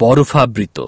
বরফাবৃত।